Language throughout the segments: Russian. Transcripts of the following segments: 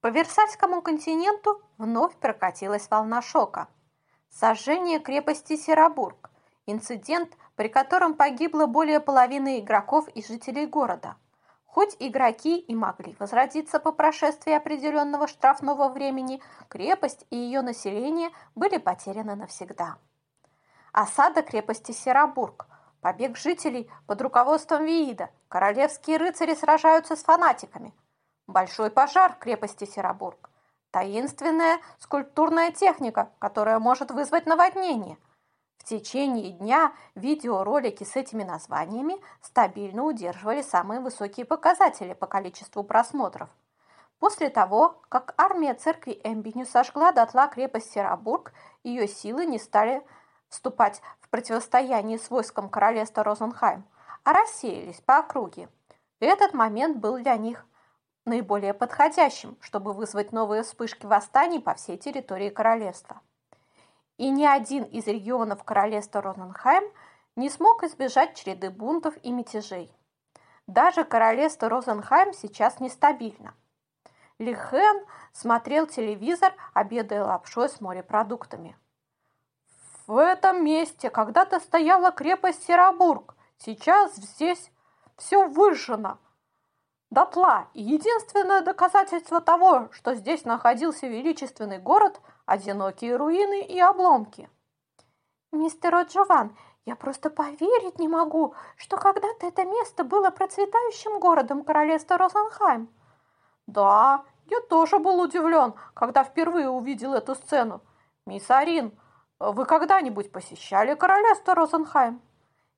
По Версальскому континенту вновь прокатилась волна шока. Сожжение крепости Серобург, инцидент, при котором погибло более половины игроков и жителей города. Хоть игроки и могли возродиться по прошествии определенного штрафного времени, крепость и ее население были потеряны навсегда. Осада крепости Серобург, побег жителей под руководством Виида, королевские рыцари сражаются с фанатиками – большой пожар в крепости Серобург, таинственная скульптурная техника, которая может вызвать наводнение. В течение дня видеоролики с этими названиями стабильно удерживали самые высокие показатели по количеству просмотров. После того, как армия церкви Эмбиню сожгла дотла крепость Серобург, ее силы не стали вступать в противостояние с войском королевства Розенхайм, а рассеялись по округе. Этот момент был для них наиболее подходящим, чтобы вызвать новые вспышки восстаний по всей территории королевства. И ни один из регионов королевства Розенхайм не смог избежать череды бунтов и мятежей. Даже королевство Розенхайм сейчас нестабильно. Лихен смотрел телевизор, обедая лапшой с морепродуктами. В этом месте когда-то стояла крепость Серобург. Сейчас здесь все выжжено – дотла. И единственное доказательство того, что здесь находился величественный город – одинокие руины и обломки. Мистер О'Джован, я просто поверить не могу, что когда-то это место было процветающим городом королевства Розенхайм. Да, я тоже был удивлен, когда впервые увидел эту сцену. Мисс Арин, вы когда-нибудь посещали королевство Розенхайм?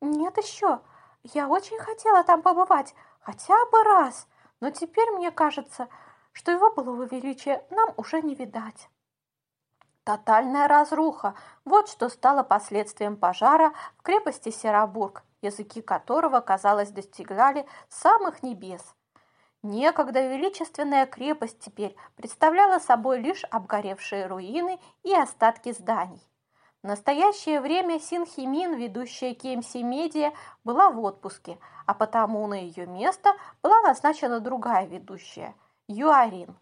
Нет еще. Я очень хотела там побывать, хотя бы раз, но теперь мне кажется, что его былого величия нам уже не видать. Тотальная разруха – вот что стало последствием пожара в крепости Серобург, языки которого, казалось, достигали самых небес. Некогда величественная крепость теперь представляла собой лишь обгоревшие руины и остатки зданий. В настоящее время Синхимин, ведущая KMC Media, была в отпуске, а потому на ее место была назначена другая ведущая – Юарин.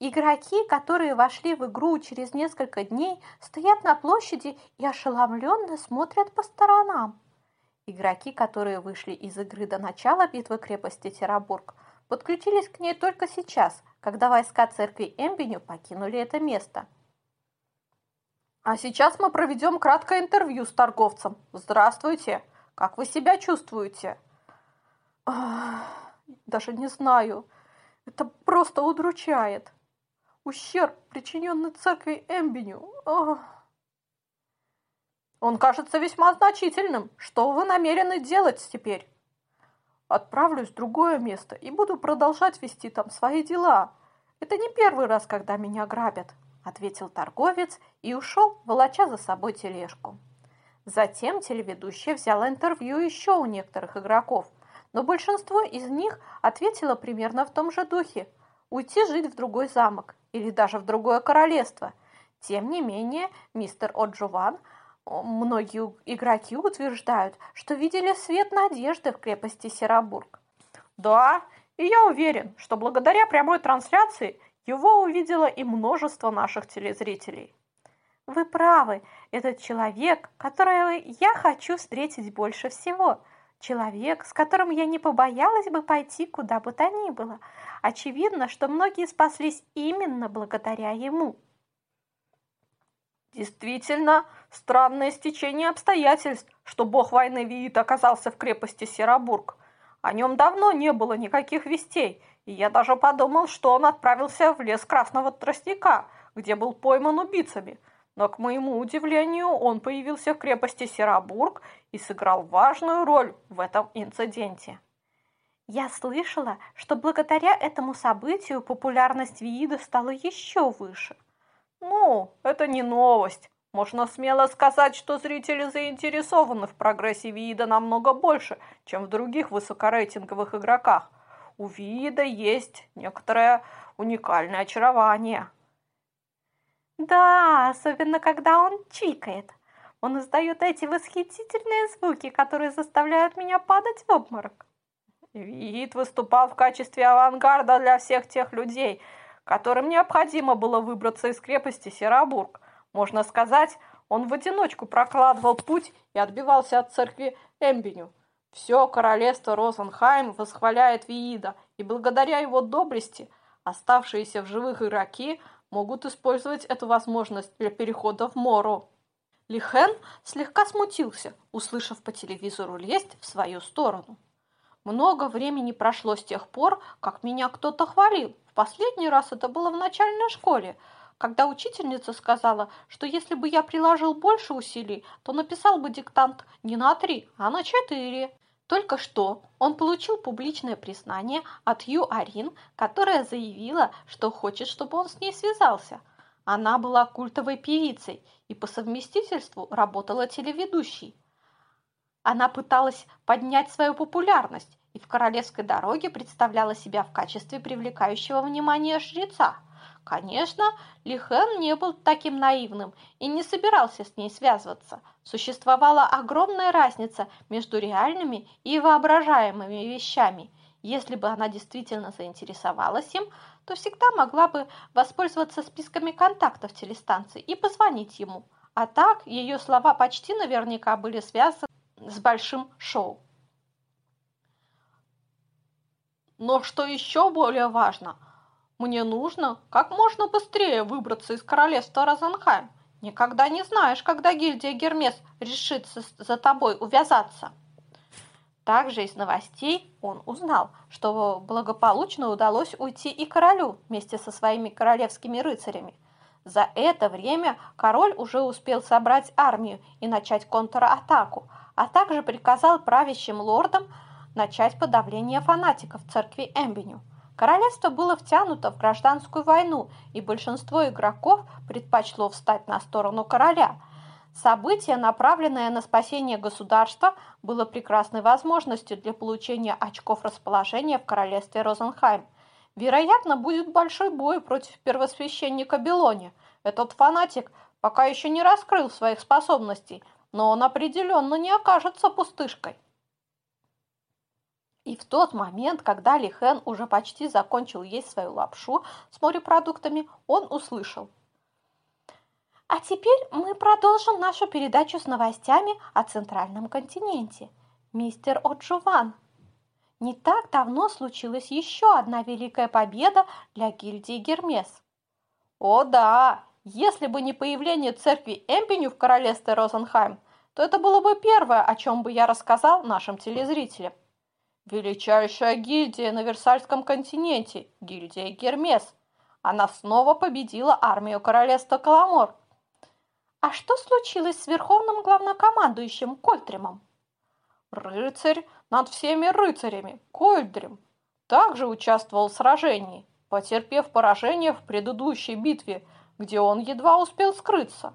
Игроки, которые вошли в игру через несколько дней, стоят на площади и ошеломленно смотрят по сторонам. Игроки, которые вышли из игры до начала битвы крепости Терабург, подключились к ней только сейчас, когда войска церкви Эмбеню покинули это место – а сейчас мы проведем краткое интервью с торговцем. Здравствуйте. Как вы себя чувствуете? даже не знаю. Это просто удручает. Ущерб, причиненный церкви Эмбеню. Он кажется весьма значительным. Что вы намерены делать теперь? Отправлюсь в другое место и буду продолжать вести там свои дела. Это не первый раз, когда меня грабят. – ответил торговец и ушел, волоча за собой тележку. Затем телеведущая взяла интервью еще у некоторых игроков, но большинство из них ответило примерно в том же духе – уйти жить в другой замок или даже в другое королевство. Тем не менее, мистер О'Джуван, многие игроки утверждают, что видели свет надежды в крепости Серобург. Да, и я уверен, что благодаря прямой трансляции – его увидело и множество наших телезрителей. Вы правы, этот человек, которого я хочу встретить больше всего. Человек, с которым я не побоялась бы пойти куда бы то ни было. Очевидно, что многие спаслись именно благодаря ему. Действительно, странное стечение обстоятельств, что бог войны Виит оказался в крепости Серобург. О нем давно не было никаких вестей, и я даже подумал, что он отправился в лес Красного Тростника, где был пойман убийцами. Но, к моему удивлению, он появился в крепости Серобург и сыграл важную роль в этом инциденте. Я слышала, что благодаря этому событию популярность Виида стала еще выше. Ну, это не новость. Можно смело сказать, что зрители заинтересованы в прогрессе Виида намного больше, чем в других высокорейтинговых игроках – у вида есть некоторое уникальное очарование. Да, особенно когда он чикает. Он издает эти восхитительные звуки, которые заставляют меня падать в обморок. Вид выступал в качестве авангарда для всех тех людей, которым необходимо было выбраться из крепости Серобург. Можно сказать, он в одиночку прокладывал путь и отбивался от церкви Эмбеню. Все королевство Розенхайм восхваляет Виида, и благодаря его доблести оставшиеся в живых игроки могут использовать эту возможность для перехода в Мору. Лихен слегка смутился, услышав по телевизору лесть в свою сторону. Много времени прошло с тех пор, как меня кто-то хвалил. В последний раз это было в начальной школе, когда учительница сказала, что если бы я приложил больше усилий, то написал бы диктант не на три, а на четыре. Только что он получил публичное признание от Ю Арин, которая заявила, что хочет, чтобы он с ней связался. Она была культовой певицей и по совместительству работала телеведущей. Она пыталась поднять свою популярность и в королевской дороге представляла себя в качестве привлекающего внимания жреца. Конечно, Лихен не был таким наивным и не собирался с ней связываться. Существовала огромная разница между реальными и воображаемыми вещами. Если бы она действительно заинтересовалась им, то всегда могла бы воспользоваться списками контактов телестанции и позвонить ему. А так ее слова почти наверняка были связаны с большим шоу. Но что еще более важно, мне нужно как можно быстрее выбраться из королевства Розенхайм. Никогда не знаешь, когда гильдия Гермес решится за тобой увязаться. Также из новостей он узнал, что благополучно удалось уйти и королю вместе со своими королевскими рыцарями. За это время король уже успел собрать армию и начать контратаку, а также приказал правящим лордам начать подавление фанатиков церкви Эмбеню. Королевство было втянуто в гражданскую войну, и большинство игроков предпочло встать на сторону короля – Событие, направленное на спасение государства, было прекрасной возможностью для получения очков расположения в королевстве Розенхайм. Вероятно, будет большой бой против первосвященника Белони. Этот фанатик пока еще не раскрыл своих способностей, но он определенно не окажется пустышкой. И в тот момент, когда Лихен уже почти закончил есть свою лапшу с морепродуктами, он услышал – а теперь мы продолжим нашу передачу с новостями о Центральном континенте. Мистер О'Джуван. Не так давно случилась еще одна великая победа для гильдии Гермес. О да, если бы не появление церкви Эмпеню в королевстве Розенхайм, то это было бы первое, о чем бы я рассказал нашим телезрителям. Величайшая гильдия на Версальском континенте, гильдия Гермес. Она снова победила армию королевства Каламор. А что случилось с верховным главнокомандующим Кольтримом? Рыцарь над всеми рыцарями, Кольдрим, также участвовал в сражении, потерпев поражение в предыдущей битве, где он едва успел скрыться.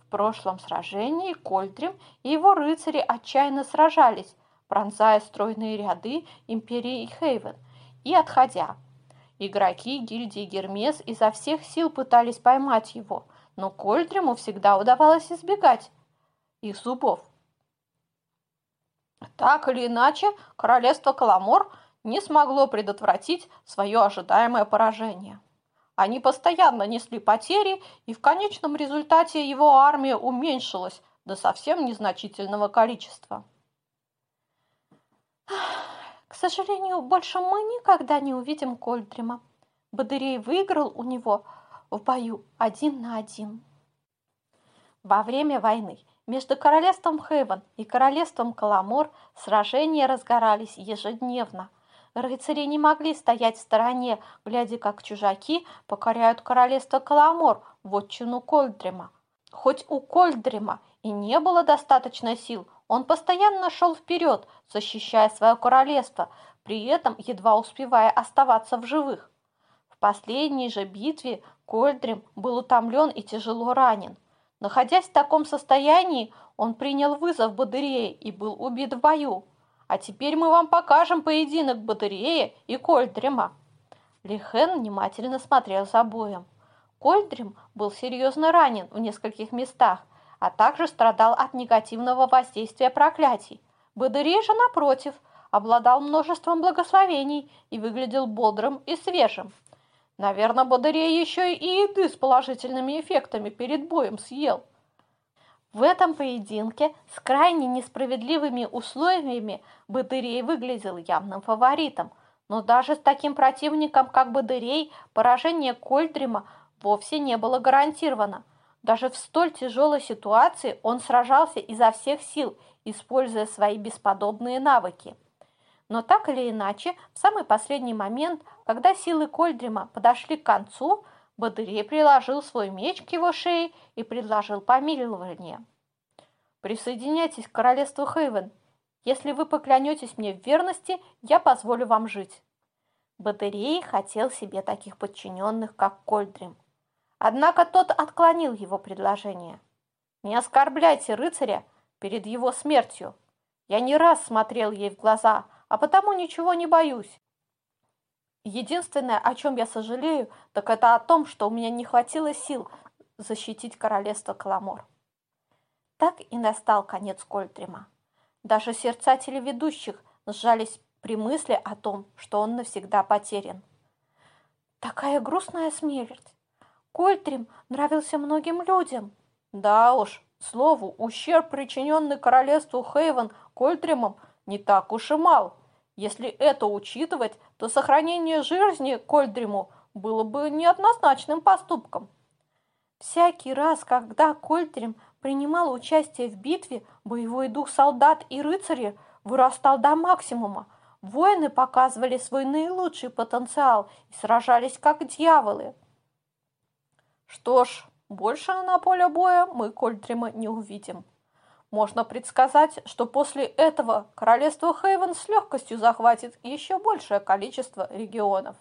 В прошлом сражении Кольдрим и его рыцари отчаянно сражались, пронзая стройные ряды империи Хейвен и отходя. Игроки гильдии Гермес изо всех сил пытались поймать его – но Кольдриму всегда удавалось избегать их зубов. Так или иначе, королевство Каламор не смогло предотвратить свое ожидаемое поражение. Они постоянно несли потери, и в конечном результате его армия уменьшилась до совсем незначительного количества. К сожалению, больше мы никогда не увидим Кольдрима. Бадырей выиграл у него – в бою один на один. Во время войны между королевством Хейвен и королевством Каламор сражения разгорались ежедневно. Рыцари не могли стоять в стороне, глядя, как чужаки покоряют королевство Каламор, вотчину Кольдрима. Хоть у Кольдрима и не было достаточно сил, он постоянно шел вперед, защищая свое королевство, при этом едва успевая оставаться в живых. В последней же битве Кольдрим был утомлен и тяжело ранен. Находясь в таком состоянии, он принял вызов Бадырея и был убит в бою. А теперь мы вам покажем поединок Бадырея и Кольдрима. Лихен внимательно смотрел за боем. Кольдрим был серьезно ранен в нескольких местах, а также страдал от негативного воздействия проклятий. Бадырей же, напротив, обладал множеством благословений и выглядел бодрым и свежим. Наверное, Бодырей еще и еды с положительными эффектами перед боем съел. В этом поединке с крайне несправедливыми условиями Бадырей выглядел явным фаворитом, но даже с таким противником, как Бадырей, поражение Кольдрима вовсе не было гарантировано. Даже в столь тяжелой ситуации он сражался изо всех сил, используя свои бесподобные навыки. Но так или иначе, в самый последний момент, когда силы Кольдрима подошли к концу, Бадырей приложил свой меч к его шее и предложил помилование. «Присоединяйтесь к королевству Хейвен. Если вы поклянетесь мне в верности, я позволю вам жить». Бадырей хотел себе таких подчиненных, как Кольдрим. Однако тот отклонил его предложение. «Не оскорбляйте рыцаря перед его смертью. Я не раз смотрел ей в глаза, а потому ничего не боюсь. Единственное, о чем я сожалею, так это о том, что у меня не хватило сил защитить королевство Каламор. Так и настал конец Кольтрима. Даже сердца телеведущих сжались при мысли о том, что он навсегда потерян. Такая грустная смерть. Кольтрим нравился многим людям. Да уж, слову, ущерб, причиненный королевству Хейвен Кольтримом, не так уж и мал. Если это учитывать, то сохранение жизни Кольдриму было бы неоднозначным поступком. Всякий раз, когда Кольдрим принимал участие в битве, боевой дух солдат и рыцарей вырастал до максимума. Воины показывали свой наилучший потенциал и сражались как дьяволы. Что ж, больше на поле боя мы Кольдрима не увидим. Можно предсказать, что после этого королевство Хейвен с легкостью захватит еще большее количество регионов.